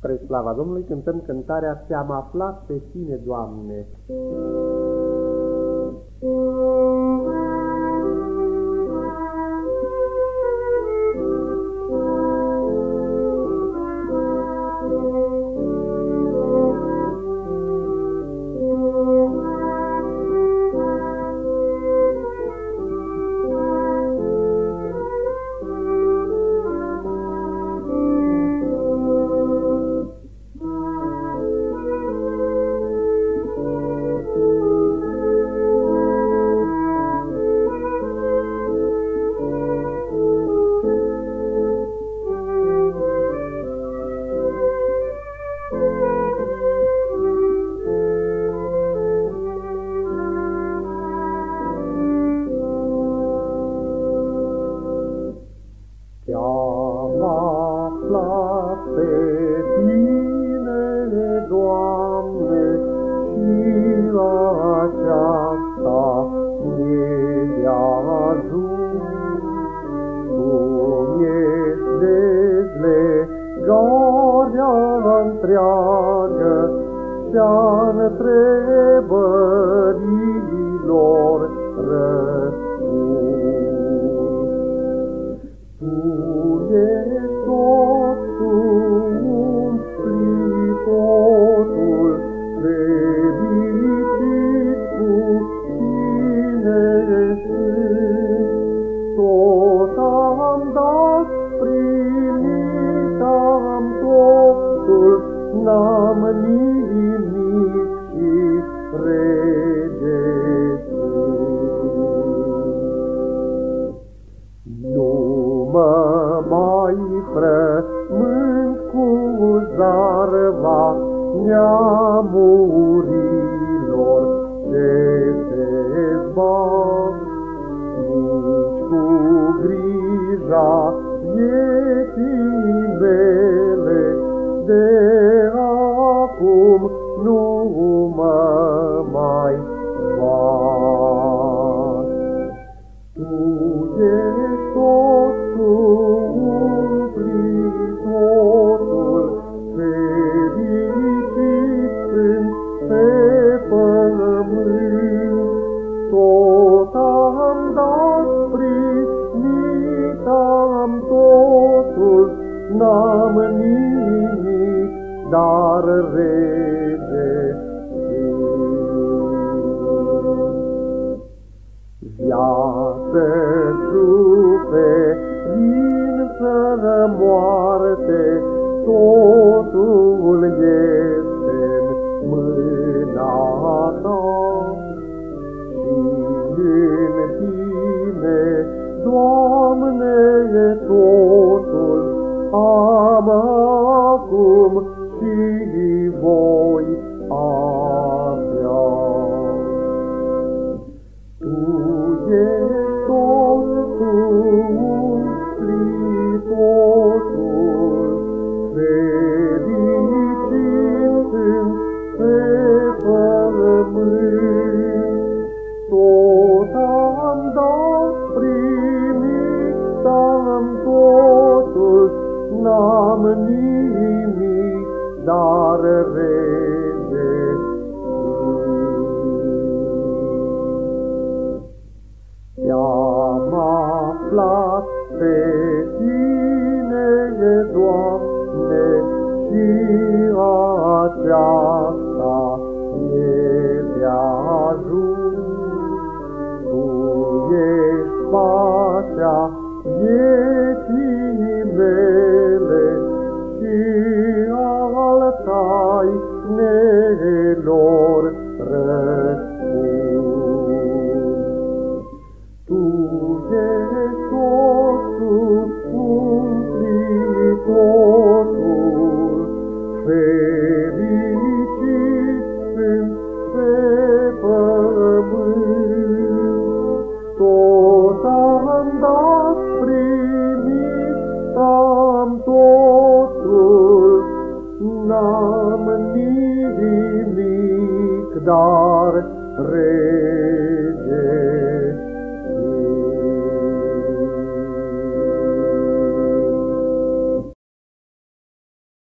Spre slava Domnului cântăm cântarea Te-am aflat pe tine, Doamne. Întreagă și-a întrebărilor frământ cu zarva neamurilor ce se zbat, nici cu grija vieții n-am nimic, dar rege Viață suferință moarte, totul este în mâna ta. Și în tine, Doamne, n-am nimic, dar rege Te-am aflat pe tine, Doamne, și aceasta e de ajuns. Totul, n-am nimic, dar